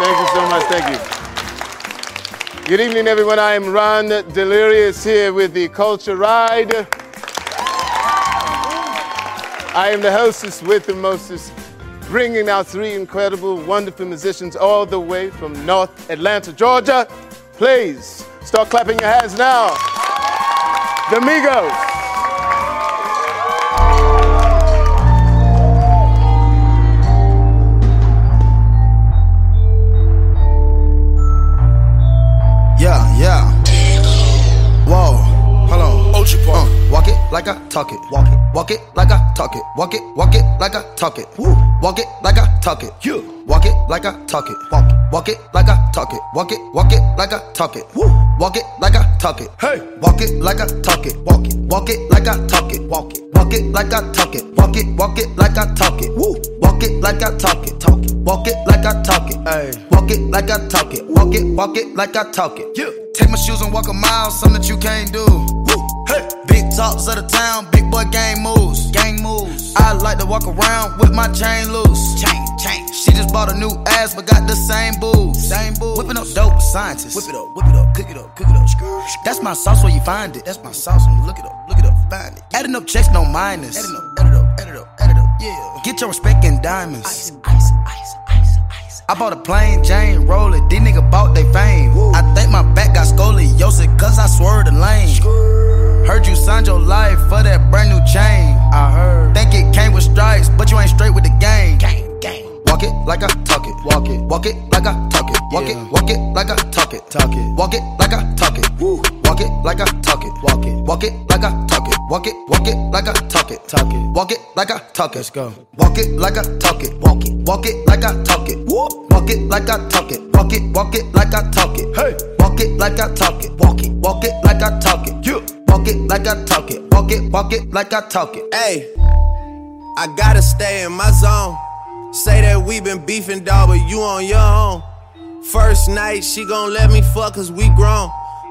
Thank you so much. Thank you. Good evening, everyone. I am Ron Delirious here with the Culture Ride. I am the hostess with the mostest, bringing out three incredible, wonderful musicians all the way from North Atlanta, Georgia. Please start clapping your hands now. The Migos. Like I talk it. Walk it. Walk it like I talk it. Walk it. Walk it like I talk it. Woo. Walk it like I talk it. You. Walk it like I talk it. Walk it. Walk it like I talk it. Walk it. Walk it like I talk it. Woo. Walk it like I talk it. Hey. Walk it like I talk it. Walk it. Walk it like I talk it. Walk it. Walk it like I talk it. Walk it. Walk it like I talk it. Woo. Walk it like I talk it. Talk it. Walk it like I talk it. Hey. Walk it like I talk it. Walk it. Walk it like I talk it. Yeah. Take my shoes and walk a mile, something that you can't do. Woo. Hey. Big talks of the town, big boy gang moves. Gang moves. I like to walk around with my chain loose. Chain, chain. She just bought a new ass, but got the same boobs. Same boobs. Whipping up dope scientists. Whip it up, whip it up, cook it up, cook it up. That's my sauce where you find it. That's my sauce when you look it up, look it up, find it. Adding up checks, no minus. Adding up, add it up, add it up, add it up, yeah. Get your respect in diamonds. Ice, ice, ice, ice, ice. I bought a plain Jane roller, these nigga bought they fame. I think my back got scoliosis, cause I swerved the lane. Heard you signed your life for that brand new chain. I heard. Think it came with stripes, but you ain't straight with the game. Gang, gang. Walk it like I talk it. Walk it. Walk it like I talk it. Walk it. Walk it like I talk it. Talk it. Walk it like I talk it. Woo. Walk it like I talk it. Walk it. Walk it like I talk it. Walk it. Walk it like I talk it. Talk it. Walk it like I talk it. Let's go. Walk it like I talk it. Walk it. Walk it like I talk it. Woo. Walk it like I talk it. Walk it. Walk it like I talk it. Hey. Walk it like I talk it. Walk it. Walk it like I talk it. Yeah. Walk it like I talk it. Walk it. Walk it like I talk it. Hey, I gotta stay in my zone. Say that we been beefing, dog, but you on your own. First night, she gon' let me fuck cause we grown.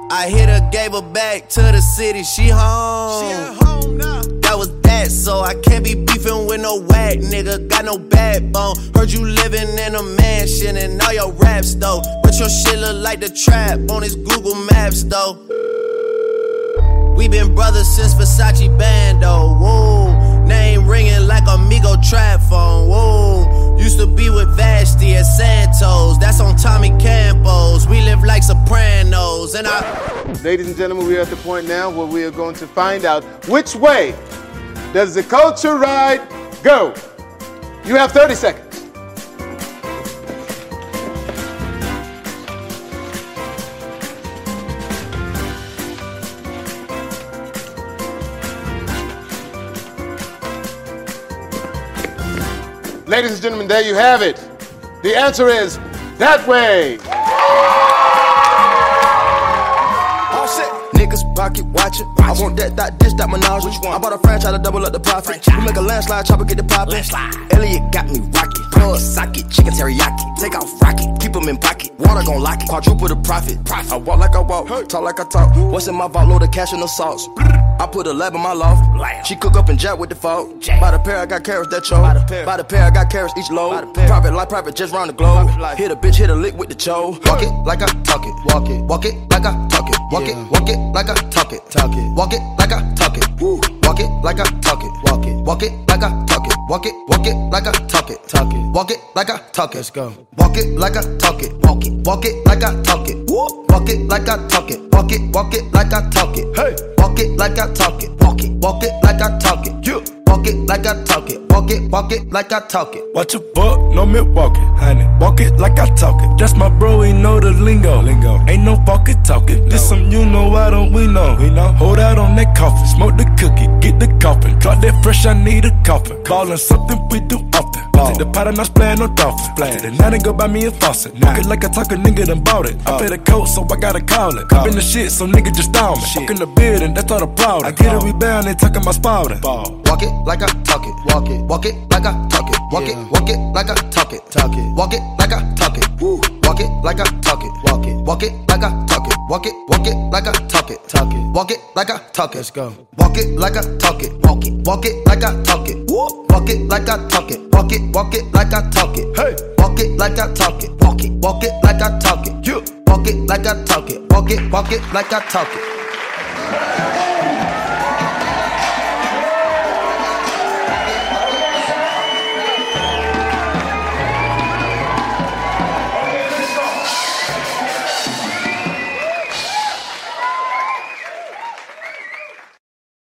I hit her, gave her back to the city, she home. She at home now. That was that, so I can't be beefing with no whack nigga. Got no backbone. Heard you living in a mansion and all your raps though. But your shit look like the trap on his Google Maps though. We been brothers since Versace Bando. Whoa, name ringing like Amigo trap phone. Whoa, used to be with Vashti at Santos. That's on Tommy Campos. We live like Sopranos, and I. Ladies and gentlemen, we are at the point now where we are going to find out which way does the culture ride go. You have 30 seconds. Ladies and gentlemen, there you have it. The answer is that way. Niggas pocket watching. I want that, that, this, that menage. Which one? I bought a franchise to double up the profit. We make a landslide, chopper get the poppin'. Elliot got me rocket. Plug socket, chicken teriyaki. Take off rocket, keep 'em in pocket. Water gon' lock it. Quadruple the profit. I walk like I walk, talk like I talk. What's in my vault? Load of cash and no sauce. I put a lab in my loft. She cook up and jack with the fault. By the pair, I got carats that choke. By the pair, I got carats each load. Private life, private just round the globe. Hit a bitch, hit a lick with the cho. Walk it like I talk it. Walk it. Walk it like I talk it. Walk it. Walk it like I talk it. Talk it. Walk it like I talk it. Woo. Walk it like I talk it. Walk it. Walk it like I talk it. Walk it. Walk it like I talk it. Talk it. Walk it like I talk it. Let's go. Walk it like I talk it. Walk it. Walk it like I talk it. Walk it like I talk it. Walk it. Walk it like I talk it. Hey. Walk it like I talk it. Walk it. Walk it like I talk it. Yeah. Walk it like I talk it. Walk it. Walk it like I talk it. Watch your fuck, no Milwaukee, honey. Walk it like I talk it. That's my bro, he know the lingo. Lingo. Ain't no fucking talking. This some you know, why don't we know? We know. Hold out on that coffee, smoke the cookie, get the coffin. Drop that fresh, I need a coffin. Ballin' something we do often. Take the pot and I splayin' no dolphin. Take the night and go buy me a faucet. Walk it like I talk a nigga done bought it. I pay the coat, so I gotta call it. Cop in the shit, so nigga just down me. Fuck in the and that's all the problem. I get it, we bound, they talking about spouting. Walk it like I talk it. Walk it, walk it like I talk it. Walk it, walk it like I talk it. Talk it, walk it like I talk it. Woo. Walk it like I talk it. Walk it, walk it like I talk it. Walk it, walk it like I talk it. Talk it, walk it like I talk it. Let's go. Walk it like I talk it. Walk it, walk it like I talk it. Woo. Walk it like I talk it. Walk it, walk it like I talk it. Hey, walk it like I talk it. Walk it, walk it like I talk it. Yeah. Walk it like I talk it. Walk it, walk it like I talk it.